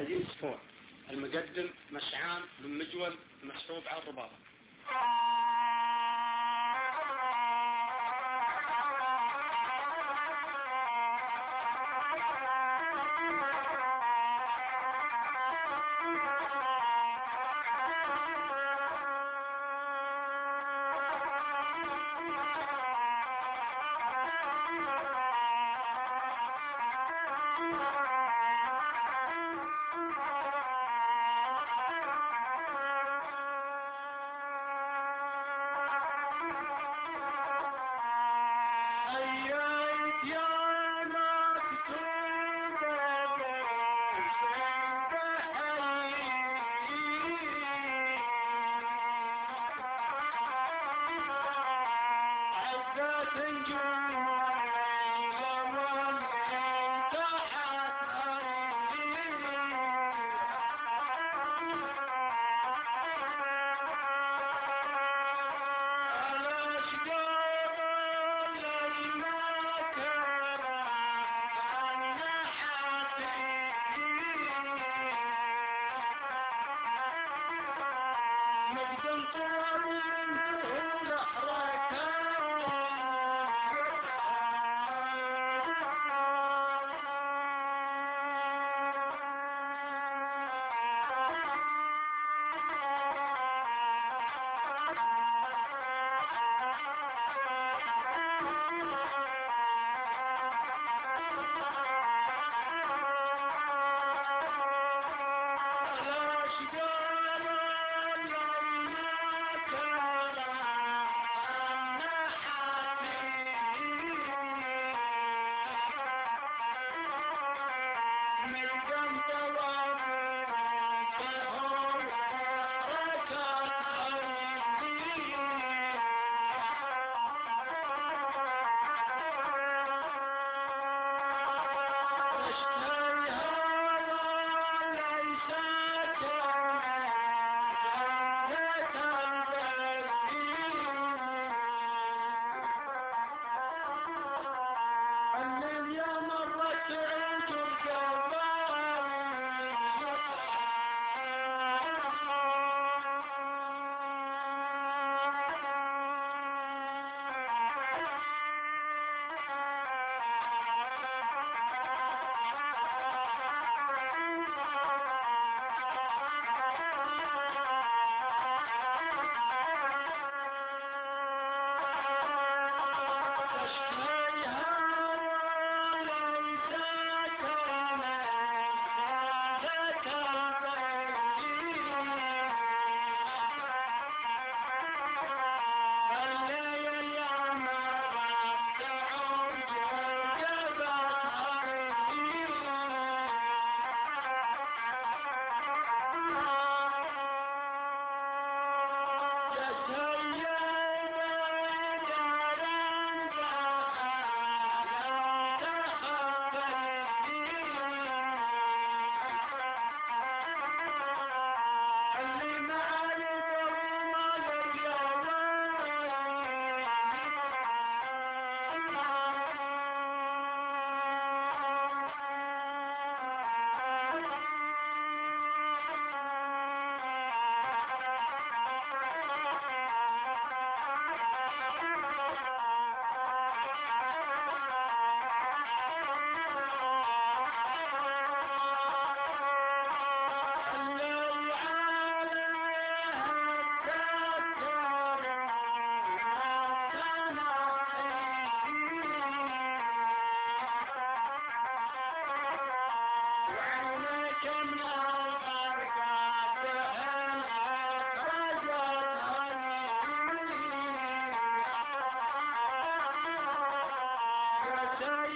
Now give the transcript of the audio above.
هذه صفوع المقدم مشعان بن مجول مسحوب على الرباط. مجد القرآن هو الأحرى كان يا سيد Amen.